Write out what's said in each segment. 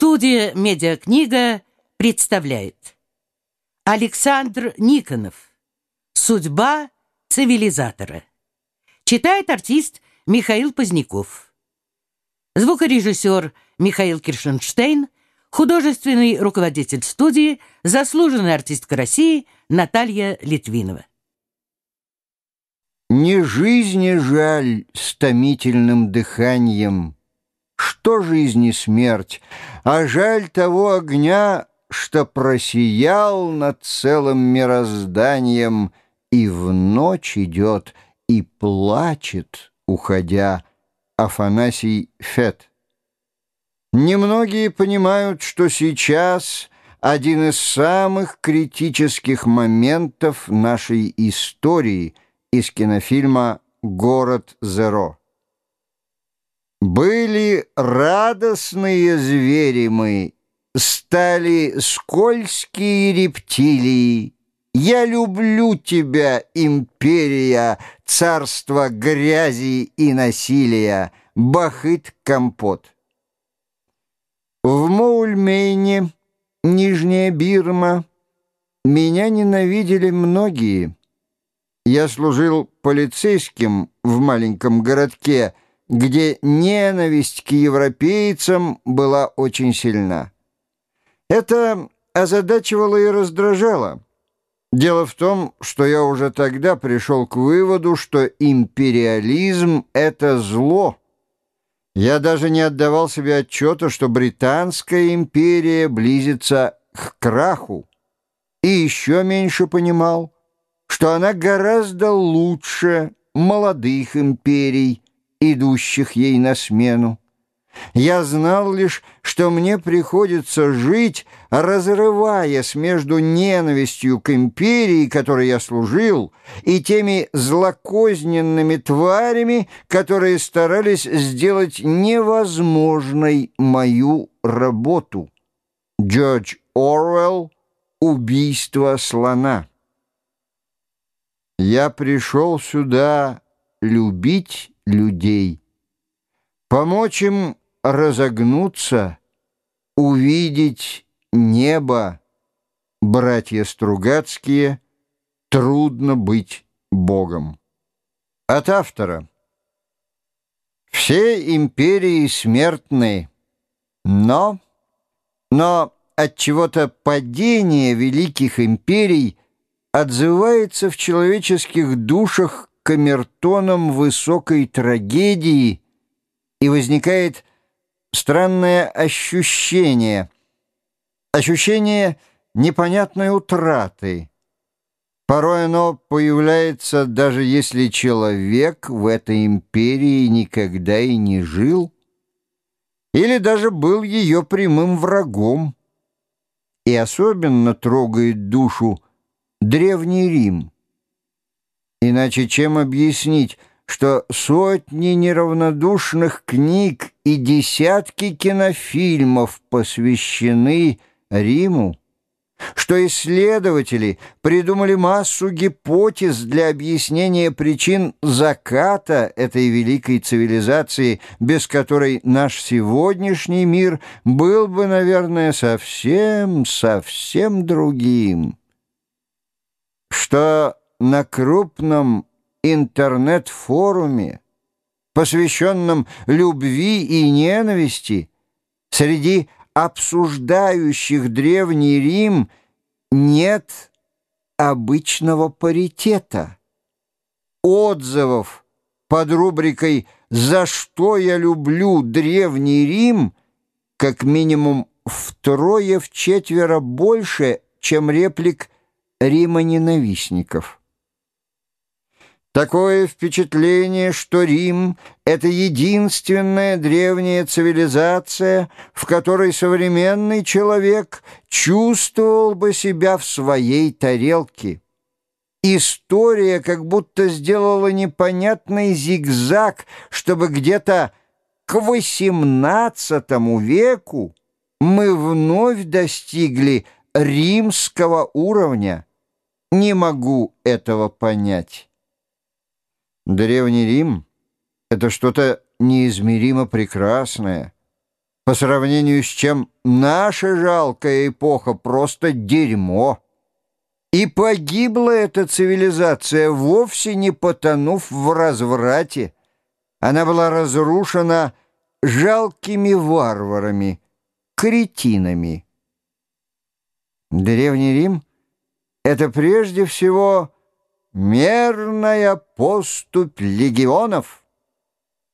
Студия «Медиакнига» представляет. Александр Никонов. «Судьба цивилизатора» Читает артист Михаил Поздняков. Звукорежиссер Михаил Киршенштейн. Художественный руководитель студии Заслуженная артистка России Наталья Литвинова. Не жизни жаль с томительным дыханием что жизнь и смерть, а жаль того огня, что просиял над целым мирозданием и в ночь идет и плачет, уходя, Афанасий Фет. Немногие понимают, что сейчас один из самых критических моментов нашей истории из кинофильма «Город Зеро». Были радостные звери мы, Стали скользкие рептилии. Я люблю тебя, империя, Царство грязи и насилия, Бахыт-компот. В Моульмейне, Нижняя Бирма, Меня ненавидели многие. Я служил полицейским в маленьком городке — где ненависть к европейцам была очень сильна. Это озадачивало и раздражало. Дело в том, что я уже тогда пришел к выводу, что империализм — это зло. Я даже не отдавал себе отчета, что Британская империя близится к краху. И еще меньше понимал, что она гораздо лучше молодых империй, идущих ей на смену. Я знал лишь, что мне приходится жить, разрываясь между ненавистью к империи, которой я служил, и теми злокозненными тварями, которые старались сделать невозможной мою работу. Джордж Орвелл «Убийство слона». Я пришел сюда любить людей, помочь им разогнуться, увидеть небо, братья Стругацкие, трудно быть Богом. От автора. Все империи смертны, но, но от чего-то падение великих империй отзывается в человеческих душах камертоном высокой трагедии, и возникает странное ощущение, ощущение непонятной утраты. Порой оно появляется, даже если человек в этой империи никогда и не жил, или даже был ее прямым врагом. И особенно трогает душу Древний Рим — Иначе чем объяснить, что сотни неравнодушных книг и десятки кинофильмов посвящены Риму? Что исследователи придумали массу гипотез для объяснения причин заката этой великой цивилизации, без которой наш сегодняшний мир был бы, наверное, совсем, совсем другим. Что на крупном интернет-форуме, посвященном любви и ненависти, среди обсуждающих Древний Рим нет обычного паритета, отзывов под рубрикой «За что я люблю Древний Рим» как минимум втрое-вчетверо больше, чем реплик Рима ненавистников. Такое впечатление, что Рим — это единственная древняя цивилизация, в которой современный человек чувствовал бы себя в своей тарелке. История как будто сделала непонятный зигзаг, чтобы где-то к XVIII веку мы вновь достигли римского уровня. Не могу этого понять. Древний Рим — это что-то неизмеримо прекрасное, по сравнению с чем наша жалкая эпоха просто дерьмо. И погибла эта цивилизация, вовсе не потонув в разврате. Она была разрушена жалкими варварами, кретинами. Древний Рим — это прежде всего мерная поступь легионов.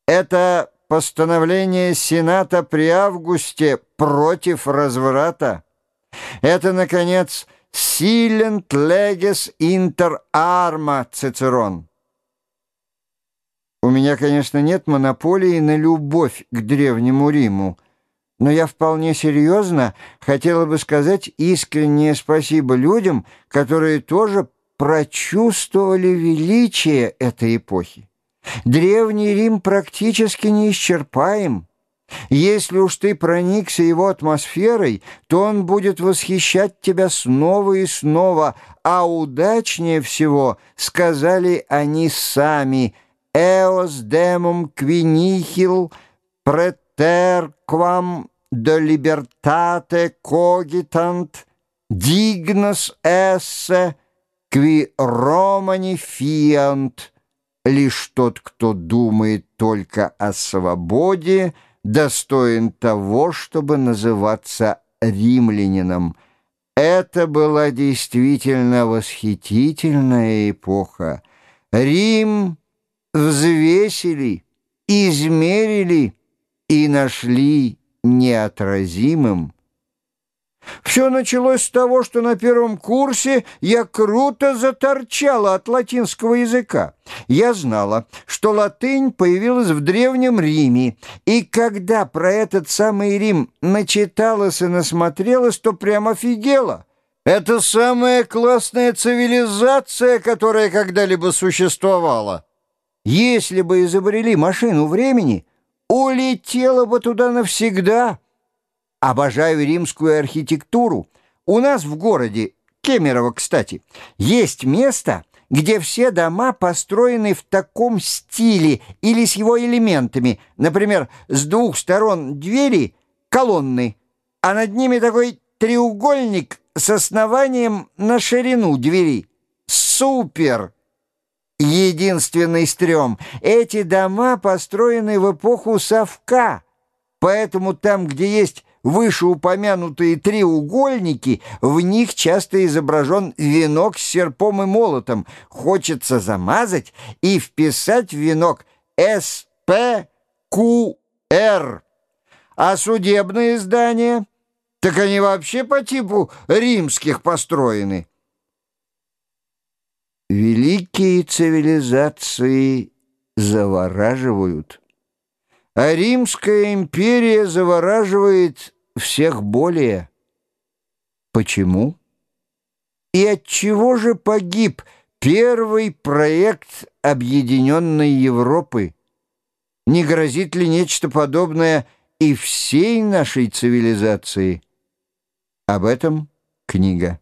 Это постановление Сената при августе против разврата. Это, наконец, «Силент легес интер арма» Цицерон. У меня, конечно, нет монополии на любовь к Древнему Риму, но я вполне серьезно хотела бы сказать искреннее спасибо людям, которые тоже прочувствовали величие этой эпохи. Древний Рим практически неисчерпаем. Если уж ты проникся его атмосферой, то он будет восхищать тебя снова и снова, а удачнее всего сказали они сами «Eos demum qui nihil preterquam de libertate cogitant dignus esse qui Romani fiant» Лишь тот, кто думает только о свободе, достоин того, чтобы называться римлянином. Это была действительно восхитительная эпоха. Рим взвесили, измерили и нашли неотразимым. Все началось с того, что на первом курсе я круто заторчала от латинского языка. Я знала, что латынь появилась в Древнем Риме, и когда про этот самый Рим начиталась и насмотрелась, то прямо офигела. Это самая классная цивилизация, которая когда-либо существовала. Если бы изобрели машину времени, улетела бы туда навсегда». Обожаю римскую архитектуру. У нас в городе, Кемерово, кстати, есть место, где все дома построены в таком стиле или с его элементами. Например, с двух сторон двери колонны, а над ними такой треугольник с основанием на ширину двери. Супер! Единственный стрём. Эти дома построены в эпоху совка, поэтому там, где есть вышеупомянутые треугольники, в них часто изображен венок с серпом и молотом. Хочется замазать и вписать в венок СПQR. А судебные здания? Так они вообще по типу римских построены. Великие цивилизации завораживают. А Римская империя завораживает всех более. Почему? И от чего же погиб первый проект Объединенной Европы? Не грозит ли нечто подобное и всей нашей цивилизации? Об этом книга.